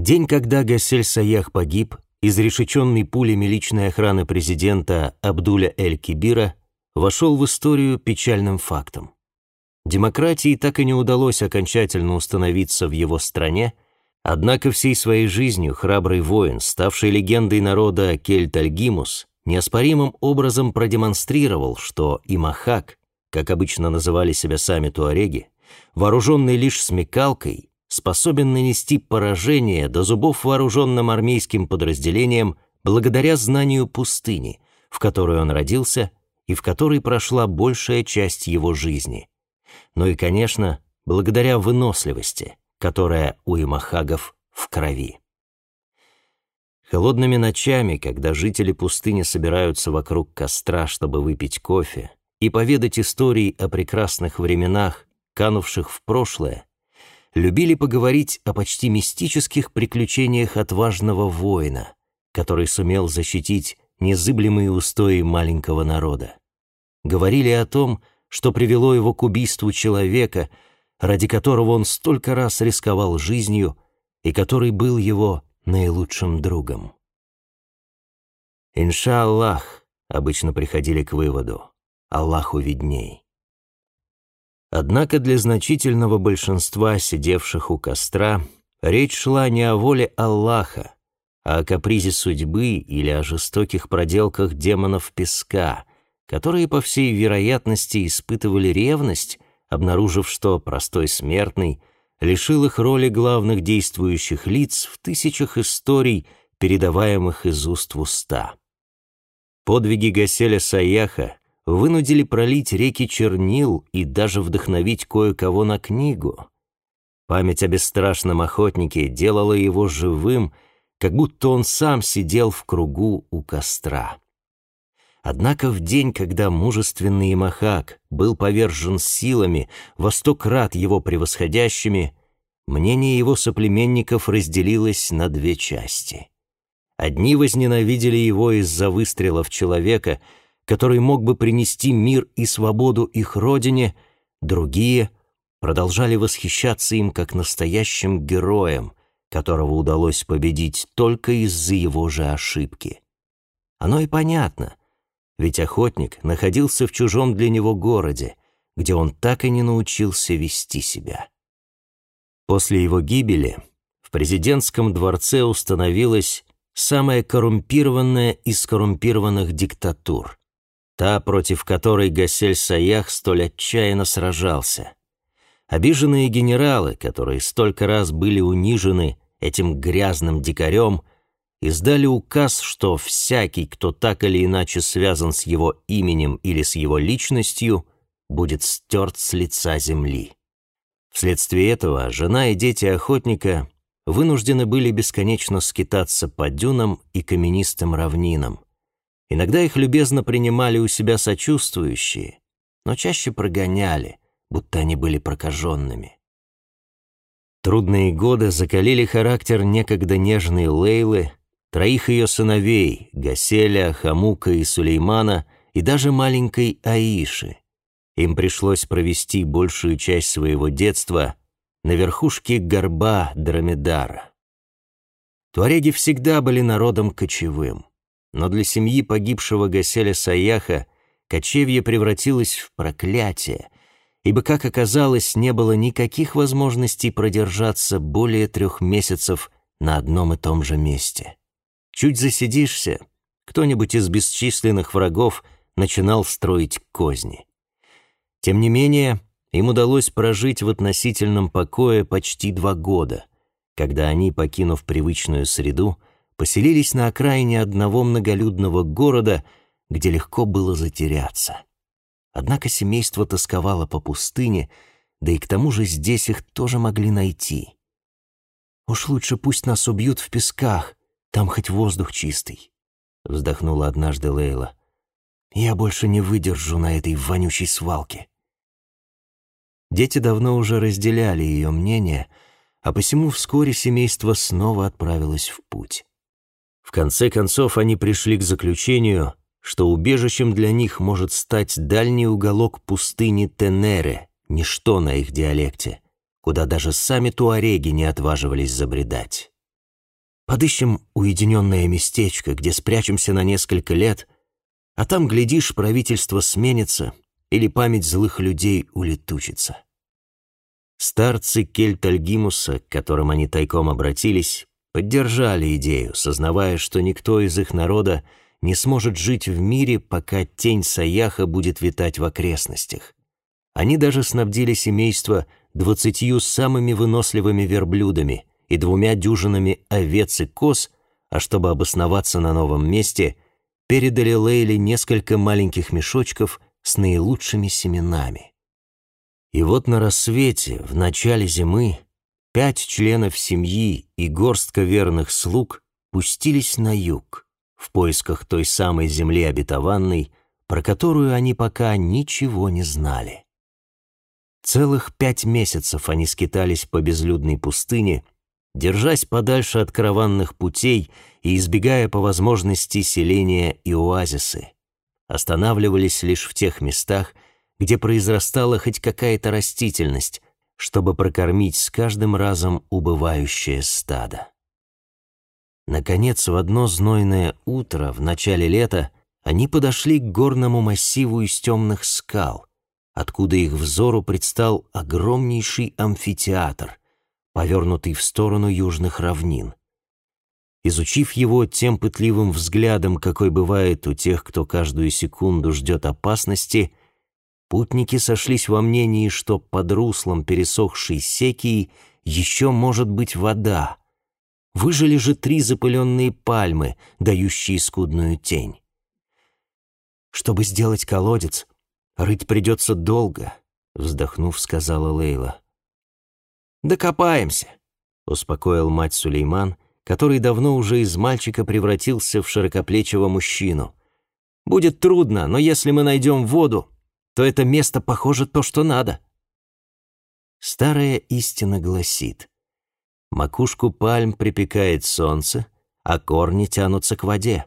День, когда Гасель Саях погиб, изрешеченный пулями личной охраны президента Абдуля Эль-Кибира, вошел в историю печальным фактом. Демократии так и не удалось окончательно установиться в его стране, однако всей своей жизнью храбрый воин, ставший легендой народа Кельт-Альгимус, неоспоримым образом продемонстрировал, что Имахак, как обычно называли себя сами туареги, вооруженный лишь смекалкой, способен нанести поражение до зубов вооруженным армейским подразделениям благодаря знанию пустыни, в которой он родился и в которой прошла большая часть его жизни. Но и, конечно, благодаря выносливости, которая у имахагов в крови. Холодными ночами, когда жители пустыни собираются вокруг костра, чтобы выпить кофе и поведать истории о прекрасных временах, канувших в прошлое, любили поговорить о почти мистических приключениях отважного воина, который сумел защитить незыблемые устои маленького народа. Говорили о том, что привело его к убийству человека, ради которого он столько раз рисковал жизнью и который был его наилучшим другом. «Иншаллах», — обычно приходили к выводу, «Аллаху видней». Однако для значительного большинства сидевших у костра речь шла не о воле Аллаха, а о капризе судьбы или о жестоких проделках демонов песка, которые, по всей вероятности, испытывали ревность, обнаружив, что простой смертный лишил их роли главных действующих лиц в тысячах историй, передаваемых из уст в уста. Подвиги Гаселя Саяха вынудили пролить реки чернил и даже вдохновить кое-кого на книгу. Память о бесстрашном охотнике делала его живым, как будто он сам сидел в кругу у костра. Однако в день, когда мужественный Махак был повержен силами, во сто крат его превосходящими, мнение его соплеменников разделилось на две части. Одни возненавидели его из-за выстрелов человека, который мог бы принести мир и свободу их родине, другие продолжали восхищаться им как настоящим героем, которого удалось победить только из-за его же ошибки. Оно и понятно ведь охотник находился в чужом для него городе, где он так и не научился вести себя. После его гибели в президентском дворце установилась самая коррумпированная из коррумпированных диктатур, та, против которой Гасель Саях столь отчаянно сражался. Обиженные генералы, которые столько раз были унижены этим грязным дикарем, издали указ, что всякий, кто так или иначе связан с его именем или с его личностью, будет стерт с лица земли. Вследствие этого жена и дети охотника вынуждены были бесконечно скитаться по дюнам и каменистым равнинам. Иногда их любезно принимали у себя сочувствующие, но чаще прогоняли, будто они были прокаженными. Трудные годы закалили характер некогда нежной Лейлы, троих ее сыновей, Гаселя, Хамука и Сулеймана, и даже маленькой Аиши. Им пришлось провести большую часть своего детства на верхушке горба Дромедара. Туареги всегда были народом кочевым, но для семьи погибшего Гаселя Саяха кочевье превратилось в проклятие, ибо, как оказалось, не было никаких возможностей продержаться более трех месяцев на одном и том же месте. Чуть засидишься, кто-нибудь из бесчисленных врагов начинал строить козни. Тем не менее, им удалось прожить в относительном покое почти два года, когда они, покинув привычную среду, поселились на окраине одного многолюдного города, где легко было затеряться. Однако семейство тосковало по пустыне, да и к тому же здесь их тоже могли найти. «Уж лучше пусть нас убьют в песках», там хоть воздух чистый», — вздохнула однажды Лейла. «Я больше не выдержу на этой вонючей свалке». Дети давно уже разделяли ее мнение, а посему вскоре семейство снова отправилось в путь. В конце концов они пришли к заключению, что убежищем для них может стать дальний уголок пустыни Тенере, ничто на их диалекте, куда даже сами туареги не отваживались забредать. Подыщем уединенное местечко, где спрячемся на несколько лет, а там, глядишь, правительство сменится или память злых людей улетучится. Старцы Кельтальгимуса, к которым они тайком обратились, поддержали идею, сознавая, что никто из их народа не сможет жить в мире, пока тень Саяха будет витать в окрестностях. Они даже снабдили семейство двадцатью самыми выносливыми верблюдами и двумя дюжинами овец и коз, а чтобы обосноваться на новом месте, передали Лейле несколько маленьких мешочков с наилучшими семенами. И вот на рассвете, в начале зимы, пять членов семьи и горстка верных слуг пустились на юг в поисках той самой земли обетованной, про которую они пока ничего не знали. Целых пять месяцев они скитались по безлюдной пустыне, держась подальше от караванных путей и избегая по возможности селения и оазисы. Останавливались лишь в тех местах, где произрастала хоть какая-то растительность, чтобы прокормить с каждым разом убывающее стадо. Наконец, в одно знойное утро в начале лета они подошли к горному массиву из темных скал, откуда их взору предстал огромнейший амфитеатр, повернутый в сторону южных равнин. Изучив его тем пытливым взглядом, какой бывает у тех, кто каждую секунду ждет опасности, путники сошлись во мнении, что под руслом пересохшей секии еще может быть вода. Выжили же три запыленные пальмы, дающие скудную тень. Чтобы сделать колодец, рыть придется долго, вздохнув, сказала Лейла. «Докопаемся», — успокоил мать Сулейман, который давно уже из мальчика превратился в широкоплечего мужчину. «Будет трудно, но если мы найдем воду, то это место похоже то, что надо». Старая истина гласит, макушку пальм припекает солнце, а корни тянутся к воде.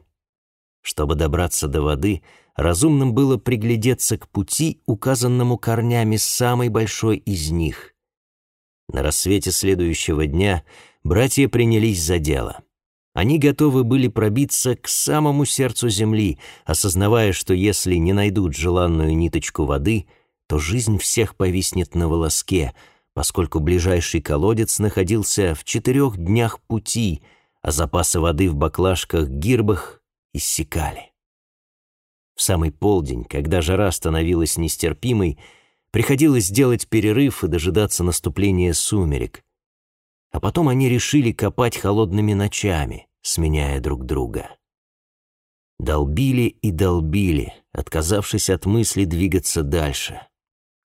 Чтобы добраться до воды, разумным было приглядеться к пути, указанному корнями самой большой из них. На рассвете следующего дня братья принялись за дело. Они готовы были пробиться к самому сердцу земли, осознавая, что если не найдут желанную ниточку воды, то жизнь всех повиснет на волоске, поскольку ближайший колодец находился в четырех днях пути, а запасы воды в баклажках-гирбах иссякали. В самый полдень, когда жара становилась нестерпимой, Приходилось делать перерыв и дожидаться наступления сумерек. А потом они решили копать холодными ночами, сменяя друг друга. Долбили и долбили, отказавшись от мысли двигаться дальше.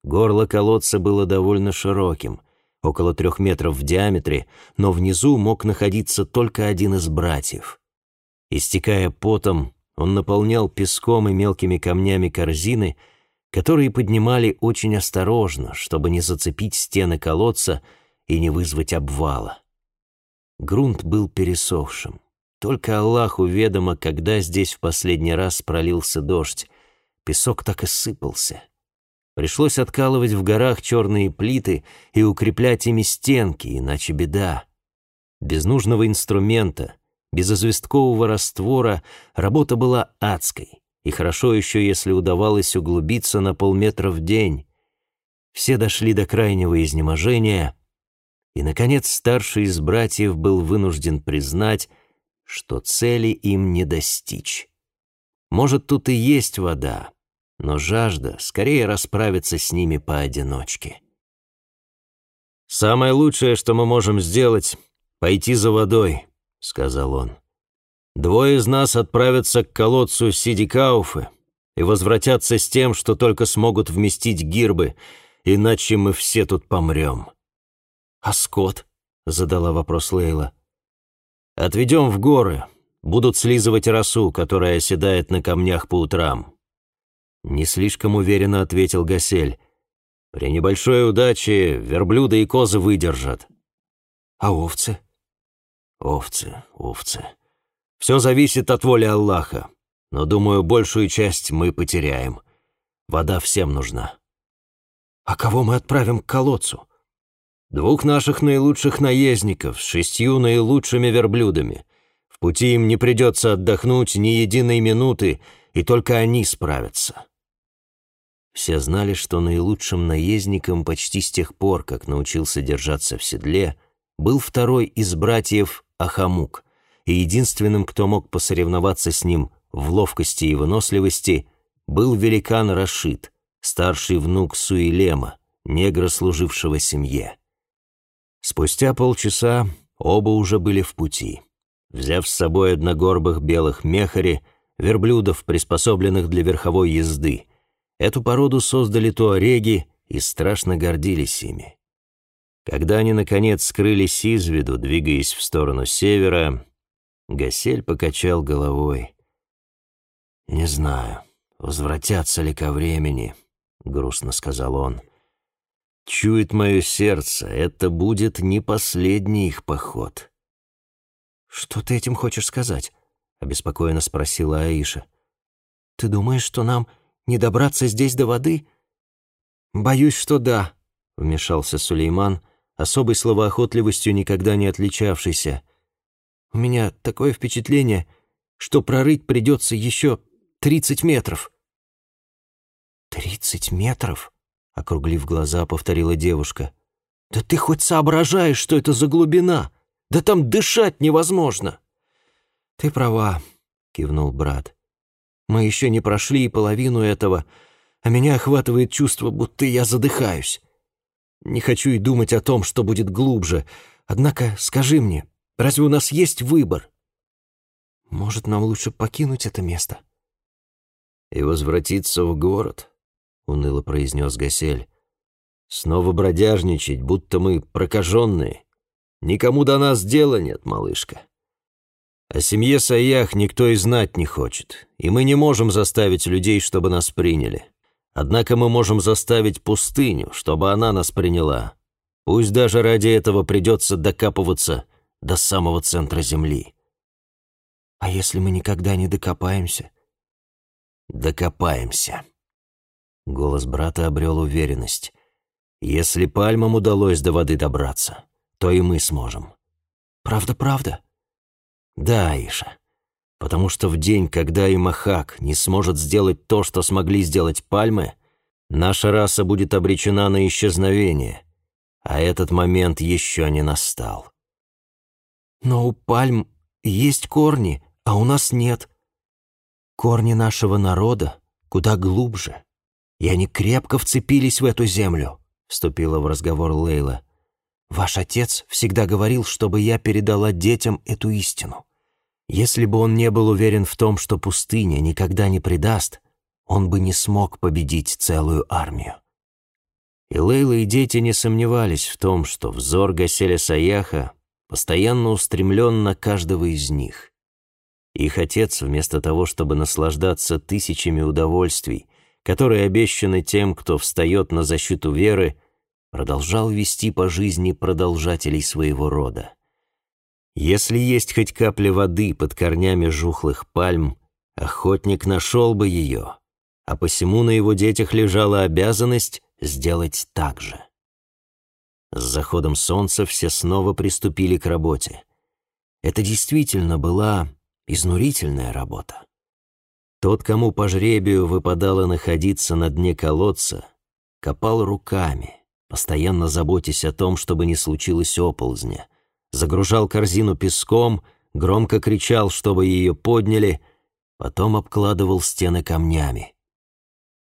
Горло колодца было довольно широким, около трех метров в диаметре, но внизу мог находиться только один из братьев. Истекая потом, он наполнял песком и мелкими камнями корзины, которые поднимали очень осторожно, чтобы не зацепить стены колодца и не вызвать обвала. Грунт был пересохшим. Только Аллаху ведомо, когда здесь в последний раз пролился дождь. Песок так и сыпался. Пришлось откалывать в горах черные плиты и укреплять ими стенки, иначе беда. Без нужного инструмента, без известкового раствора работа была адской и хорошо еще, если удавалось углубиться на полметра в день. Все дошли до крайнего изнеможения, и, наконец, старший из братьев был вынужден признать, что цели им не достичь. Может, тут и есть вода, но жажда скорее расправиться с ними поодиночке. «Самое лучшее, что мы можем сделать, — пойти за водой», — сказал он. Двое из нас отправятся к колодцу Сидикауфы и возвратятся с тем, что только смогут вместить гирбы, иначе мы все тут помрем». «А скот?» — задала вопрос Лейла. «Отведем в горы. Будут слизывать росу, которая оседает на камнях по утрам». Не слишком уверенно ответил Гасель. «При небольшой удаче верблюды и козы выдержат». «А овцы?» «Овцы, овцы. Все зависит от воли Аллаха, но, думаю, большую часть мы потеряем. Вода всем нужна. А кого мы отправим к колодцу? Двух наших наилучших наездников с шестью наилучшими верблюдами. В пути им не придется отдохнуть ни единой минуты, и только они справятся. Все знали, что наилучшим наездником почти с тех пор, как научился держаться в седле, был второй из братьев Ахамук, и единственным, кто мог посоревноваться с ним в ловкости и выносливости, был великан Рашид, старший внук Суилема, негра, служившего семье. Спустя полчаса оба уже были в пути. Взяв с собой одногорбых белых мехари, верблюдов, приспособленных для верховой езды, эту породу создали туареги и страшно гордились ими. Когда они, наконец, скрылись из виду, двигаясь в сторону севера, Гасель покачал головой. «Не знаю, возвратятся ли ко времени», — грустно сказал он. «Чует мое сердце, это будет не последний их поход». «Что ты этим хочешь сказать?» — обеспокоенно спросила Аиша. «Ты думаешь, что нам не добраться здесь до воды?» «Боюсь, что да», — вмешался Сулейман, особой словоохотливостью никогда не отличавшийся. «У меня такое впечатление, что прорыть придется еще тридцать метров». «Тридцать метров?» — округлив глаза, повторила девушка. «Да ты хоть соображаешь, что это за глубина? Да там дышать невозможно!» «Ты права», — кивнул брат. «Мы еще не прошли и половину этого, а меня охватывает чувство, будто я задыхаюсь. Не хочу и думать о том, что будет глубже. Однако скажи мне, разве у нас есть выбор? Может, нам лучше покинуть это место?» «И возвратиться в город», — уныло произнес Гасель. «Снова бродяжничать, будто мы прокаженные. Никому до нас дела нет, малышка. О семье Саях никто и знать не хочет, и мы не можем заставить людей, чтобы нас приняли. Однако мы можем заставить пустыню, чтобы она нас приняла. Пусть даже ради этого придется докапываться до самого центра Земли. А если мы никогда не докопаемся? Докопаемся. Голос брата обрел уверенность. Если пальмам удалось до воды добраться, то и мы сможем. Правда-правда? Да, Иша потому что в день, когда и Махак не сможет сделать то, что смогли сделать пальмы, наша раса будет обречена на исчезновение, а этот момент еще не настал. Но у пальм есть корни, а у нас нет. Корни нашего народа куда глубже, и они крепко вцепились в эту землю, вступила в разговор Лейла. Ваш отец всегда говорил, чтобы я передала детям эту истину. Если бы он не был уверен в том, что пустыня никогда не предаст, он бы не смог победить целую армию. И Лейла и дети не сомневались в том, что взор Гаселя Саяха постоянно устремлен на каждого из них. Их отец, вместо того, чтобы наслаждаться тысячами удовольствий, которые обещаны тем, кто встает на защиту веры, продолжал вести по жизни продолжателей своего рода. Если есть хоть капля воды под корнями жухлых пальм, охотник нашел бы ее, а посему на его детях лежала обязанность сделать так же. С заходом солнца все снова приступили к работе. Это действительно была изнурительная работа. Тот, кому по жребию выпадало находиться на дне колодца, копал руками, постоянно заботясь о том, чтобы не случилось оползня — загружал корзину песком, громко кричал, чтобы ее подняли, потом обкладывал стены камнями.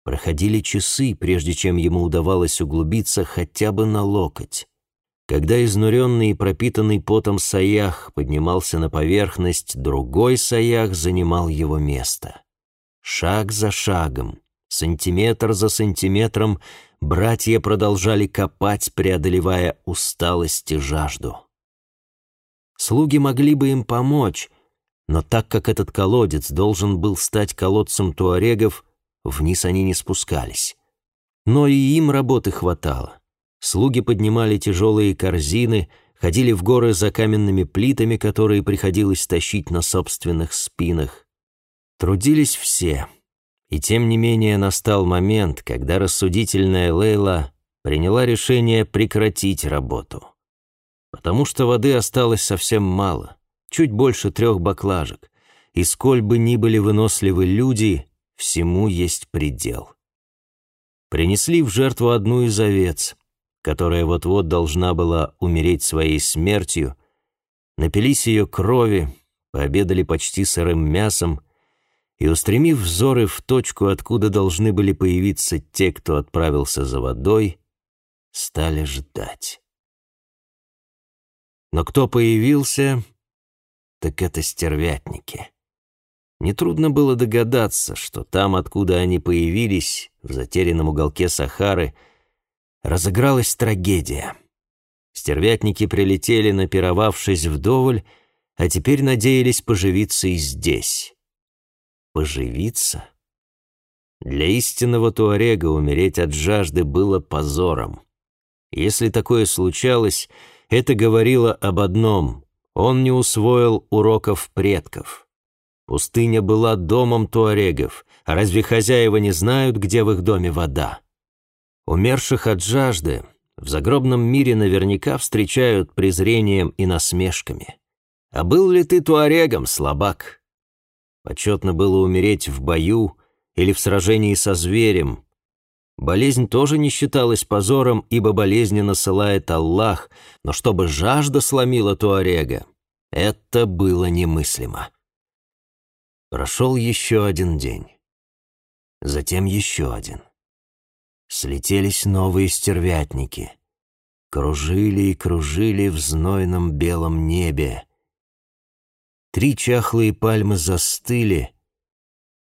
Проходили часы, прежде чем ему удавалось углубиться хотя бы на локоть. Когда изнуренный и пропитанный потом саях поднимался на поверхность, другой саях занимал его место. Шаг за шагом, сантиметр за сантиметром, братья продолжали копать, преодолевая усталость и жажду. Слуги могли бы им помочь, но так как этот колодец должен был стать колодцем туарегов, вниз они не спускались. Но и им работы хватало. Слуги поднимали тяжелые корзины, ходили в горы за каменными плитами, которые приходилось тащить на собственных спинах. Трудились все. И тем не менее настал момент, когда рассудительная Лейла приняла решение прекратить работу потому что воды осталось совсем мало, чуть больше трех баклажек, и сколь бы ни были выносливы люди, всему есть предел. Принесли в жертву одну из овец, которая вот-вот должна была умереть своей смертью, напились ее крови, пообедали почти сырым мясом и, устремив взоры в точку, откуда должны были появиться те, кто отправился за водой, стали ждать. Но кто появился, так это стервятники. Нетрудно было догадаться, что там, откуда они появились, в затерянном уголке Сахары, разыгралась трагедия. Стервятники прилетели, напировавшись вдоволь, а теперь надеялись поживиться и здесь. Поживиться? Для истинного туарега умереть от жажды было позором. Если такое случалось, это говорило об одном — он не усвоил уроков предков. Пустыня была домом туарегов, а разве хозяева не знают, где в их доме вода? Умерших от жажды в загробном мире наверняка встречают презрением и насмешками. А был ли ты туарегом, слабак? Почетно было умереть в бою или в сражении со зверем, Болезнь тоже не считалась позором, ибо болезни насылает Аллах, но чтобы жажда сломила Туарега, это было немыслимо. Прошел еще один день. Затем еще один. Слетелись новые стервятники. Кружили и кружили в знойном белом небе. Три чахлые пальмы застыли —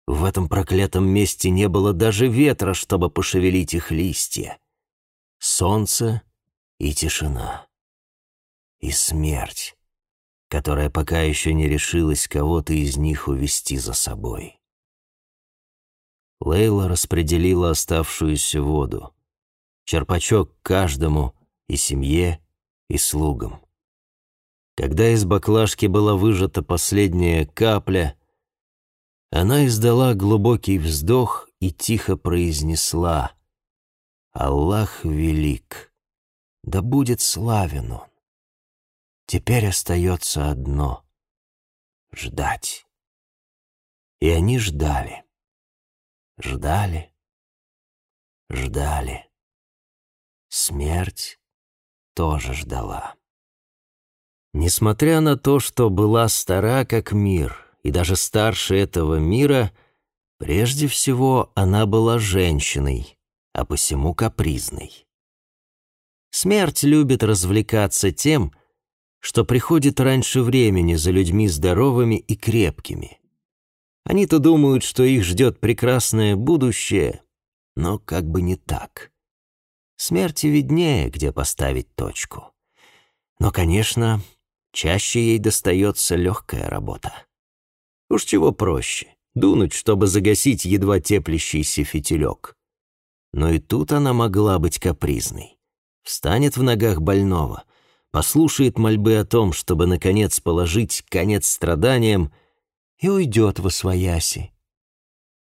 в этом проклятом месте не было даже ветра, чтобы пошевелить их листья. Солнце и тишина. И смерть, которая пока еще не решилась кого-то из них увести за собой. Лейла распределила оставшуюся воду. Черпачок каждому, и семье, и слугам. Когда из баклажки была выжата последняя капля — она издала глубокий вздох и тихо произнесла «Аллах велик, да будет славен Он. Теперь остается одно — ждать». И они ждали, ждали, ждали. Смерть тоже ждала. Несмотря на то, что была стара как мир — и даже старше этого мира, прежде всего она была женщиной, а посему капризной. Смерть любит развлекаться тем, что приходит раньше времени за людьми здоровыми и крепкими. Они-то думают, что их ждет прекрасное будущее, но как бы не так. Смерти виднее, где поставить точку. Но, конечно, чаще ей достается легкая работа. Уж чего проще — дунуть, чтобы загасить едва теплящийся фитилек. Но и тут она могла быть капризной. Встанет в ногах больного, послушает мольбы о том, чтобы, наконец, положить конец страданиям, и уйдет во свояси.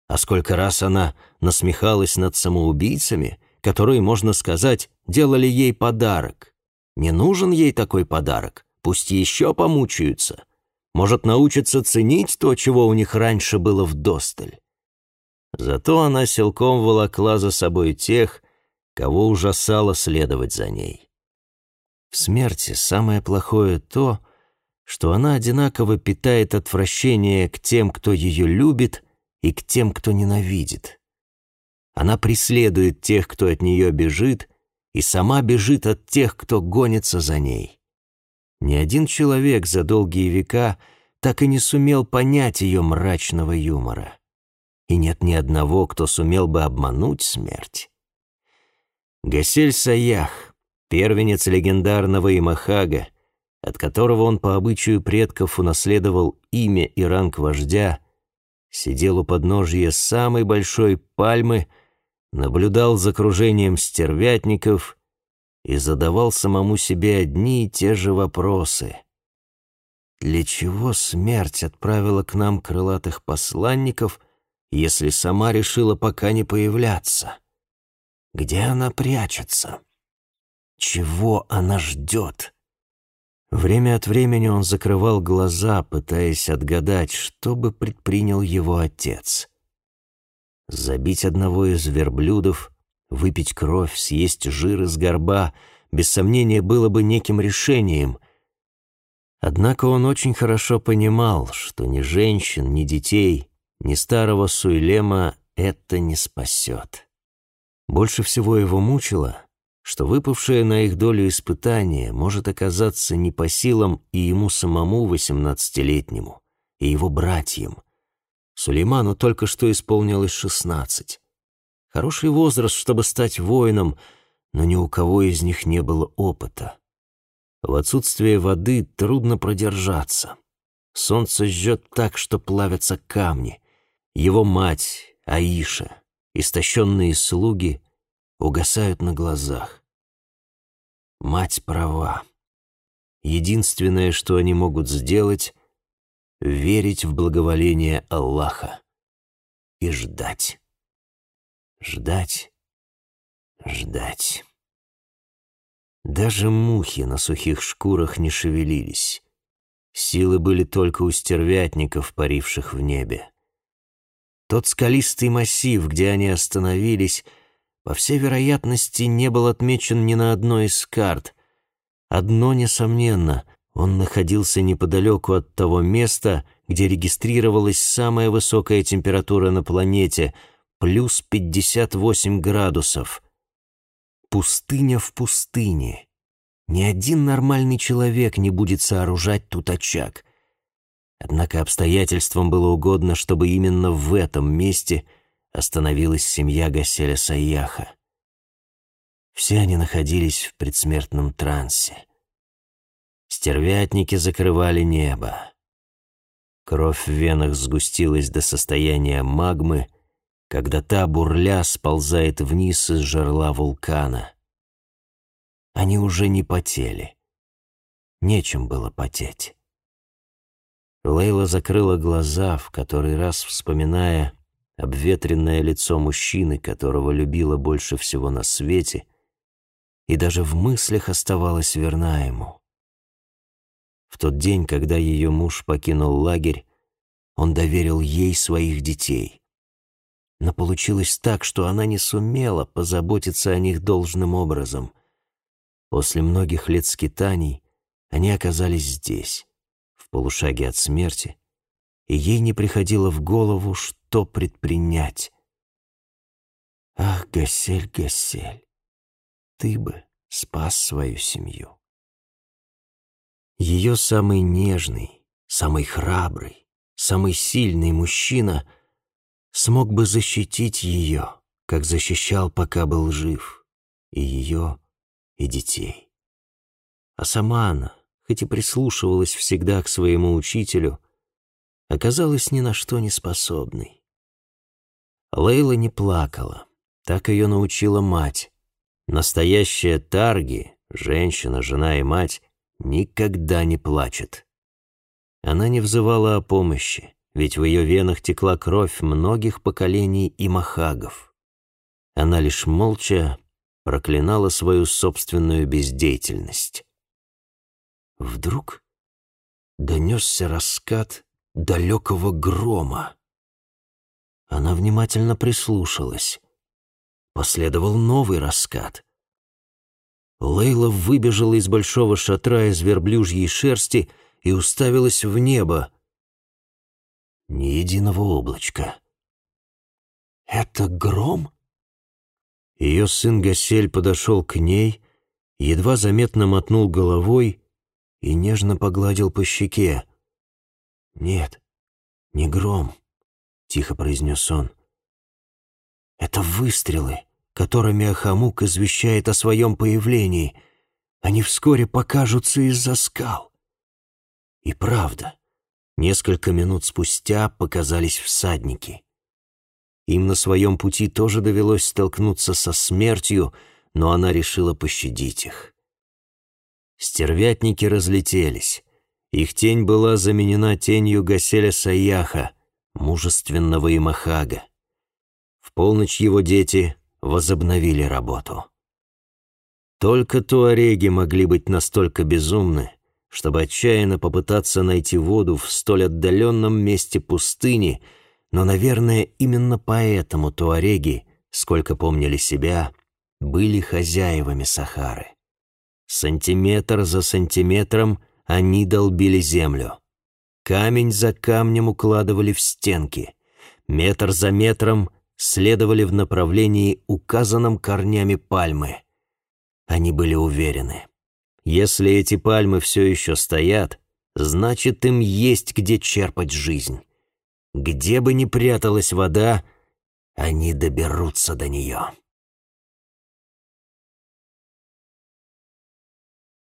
А сколько раз она насмехалась над самоубийцами, которые, можно сказать, делали ей подарок. Не нужен ей такой подарок, пусть еще помучаются может научиться ценить то, чего у них раньше было вдосталь. Зато она силком волокла за собой тех, кого ужасало следовать за ней. В смерти самое плохое то, что она одинаково питает отвращение к тем, кто ее любит, и к тем, кто ненавидит. Она преследует тех, кто от нее бежит, и сама бежит от тех, кто гонится за ней. Ни один человек за долгие века так и не сумел понять ее мрачного юмора. И нет ни одного, кто сумел бы обмануть смерть. Гасель Саях, первенец легендарного Имахага, от которого он по обычаю предков унаследовал имя и ранг вождя, сидел у подножия самой большой пальмы, наблюдал за кружением стервятников и задавал самому себе одни и те же вопросы. Для чего смерть отправила к нам крылатых посланников, если сама решила пока не появляться? Где она прячется? Чего она ждет? Время от времени он закрывал глаза, пытаясь отгадать, что бы предпринял его отец. Забить одного из верблюдов, выпить кровь, съесть жир из горба, без сомнения, было бы неким решением. Однако он очень хорошо понимал, что ни женщин, ни детей, ни старого Суйлема это не спасет. Больше всего его мучило, что выпавшее на их долю испытание может оказаться не по силам и ему самому восемнадцатилетнему, и его братьям. Сулейману только что исполнилось шестнадцать. Хороший возраст, чтобы стать воином, но ни у кого из них не было опыта. В отсутствие воды трудно продержаться. Солнце жжет так, что плавятся камни. Его мать, Аиша, истощенные слуги угасают на глазах. Мать права. Единственное, что они могут сделать — верить в благоволение Аллаха и ждать. Ждать, ждать. Даже мухи на сухих шкурах не шевелились. Силы были только у стервятников, паривших в небе. Тот скалистый массив, где они остановились — по всей вероятности, не был отмечен ни на одной из карт. Одно несомненно, он находился неподалеку от того места, где регистрировалась самая высокая температура на планете — плюс 58 градусов. Пустыня в пустыне. Ни один нормальный человек не будет сооружать тут очаг. Однако обстоятельствам было угодно, чтобы именно в этом месте — остановилась семья Гаселя Саяха. Все они находились в предсмертном трансе. Стервятники закрывали небо. Кровь в венах сгустилась до состояния магмы, когда та бурля сползает вниз из жерла вулкана. Они уже не потели. Нечем было потеть. Лейла закрыла глаза, в который раз вспоминая обветренное лицо мужчины, которого любила больше всего на свете, и даже в мыслях оставалась верна ему. В тот день, когда ее муж покинул лагерь, он доверил ей своих детей. Но получилось так, что она не сумела позаботиться о них должным образом. После многих лет скитаний они оказались здесь, в полушаге от смерти, и ей не приходило в голову, что предпринять. Ах, Гасель, Гасель, ты бы спас свою семью. Ее самый нежный, самый храбрый, самый сильный мужчина смог бы защитить ее, как защищал, пока был жив, и ее, и детей. А сама она, хоть и прислушивалась всегда к своему учителю, оказалась ни на что не способной. Лейла не плакала, так ее научила мать. Настоящая Тарги, женщина, жена и мать, никогда не плачет. Она не взывала о помощи, ведь в ее венах текла кровь многих поколений и махагов. Она лишь молча проклинала свою собственную бездеятельность. Вдруг донесся раскат далекого грома. Она внимательно прислушалась. Последовал новый раскат. Лейла выбежала из большого шатра из верблюжьей шерсти и уставилась в небо. Ни единого облачка. «Это гром?» Ее сын Гасель подошел к ней, едва заметно мотнул головой и нежно погладил по щеке. «Нет, не гром», — тихо произнес он. «Это выстрелы, которыми Ахамук извещает о своем появлении. Они вскоре покажутся из-за скал». И правда, несколько минут спустя показались всадники. Им на своем пути тоже довелось столкнуться со смертью, но она решила пощадить их. Стервятники разлетелись. Их тень была заменена тенью Гаселя Саяха, мужественного Имахага. В полночь его дети возобновили работу. Только туареги могли быть настолько безумны, чтобы отчаянно попытаться найти воду в столь отдаленном месте пустыни, но, наверное, именно поэтому туареги, сколько помнили себя, были хозяевами Сахары. Сантиметр за сантиметром они долбили землю. Камень за камнем укладывали в стенки. Метр за метром следовали в направлении, указанном корнями пальмы. Они были уверены. Если эти пальмы все еще стоят, значит, им есть где черпать жизнь. Где бы ни пряталась вода, они доберутся до нее.